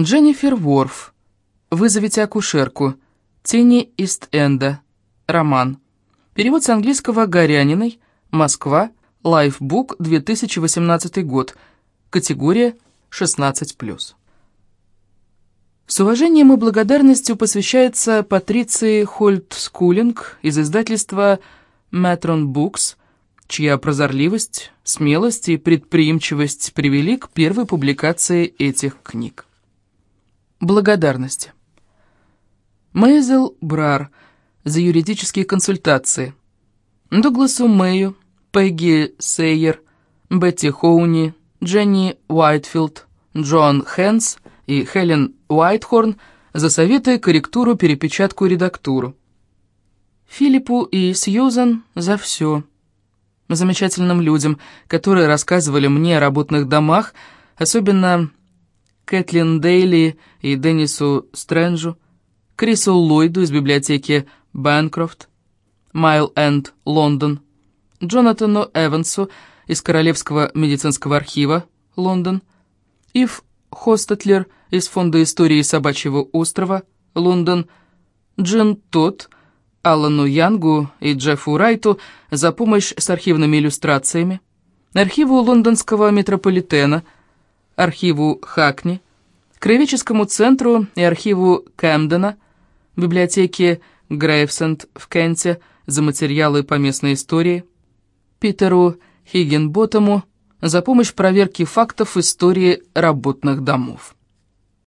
Дженнифер Ворф. «Вызовите акушерку». Тени Ист-Энда. Роман. Перевод с английского Горяниной. Москва. Лайфбук, 2018 год. Категория 16+. С уважением и благодарностью посвящается Патриции Хольт-Скулинг из издательства Матрон Букс, чья прозорливость, смелость и предприимчивость привели к первой публикации этих книг. Благодарности. Мейзел Брар за юридические консультации. Дугласу Мэю, Пегги Сейер, Бетти Хоуни, Дженни Уайтфилд, Джон Хэнс и Хелен Уайтхорн за советы, корректуру, перепечатку и редактуру. Филиппу и Сьюзан за все. Замечательным людям, которые рассказывали мне о работных домах, особенно Кэтлин Дейли и Деннису Стрэнджу, Крису Ллойду из библиотеки Бэнкрофт, Майл Энд Лондон, Джонатану Эвансу из Королевского медицинского архива Лондон, Ив Хостетлер из Фонда истории Собачьего острова Лондон, Джин Тот, Аллану Янгу и Джеффу Райту за помощь с архивными иллюстрациями, архиву лондонского метрополитена, архиву Хакни, Краеведческому центру и архиву Кэмдена, библиотеке Грейвсенд в Кенте за материалы по местной истории, Питеру Хиггенботому за помощь в проверке фактов истории работных домов.